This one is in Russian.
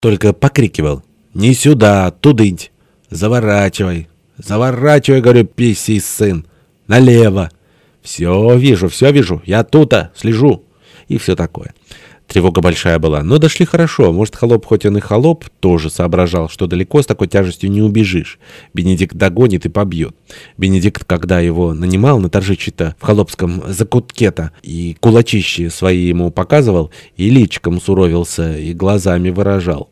только покрикивал «Не сюда, тудынь! Заворачивай! Заворачивай, говорю, писий сын! Налево! Все вижу, все вижу! Я тута, слежу!» И все такое. Тревога большая была, но дошли хорошо. Может, холоп, хоть он и холоп, тоже соображал, что далеко с такой тяжестью не убежишь. Бенедикт догонит и побьет. Бенедикт, когда его нанимал на торжичи-то в холопском закутке-то, и кулачище свои ему показывал, и личком суровился, и глазами выражал.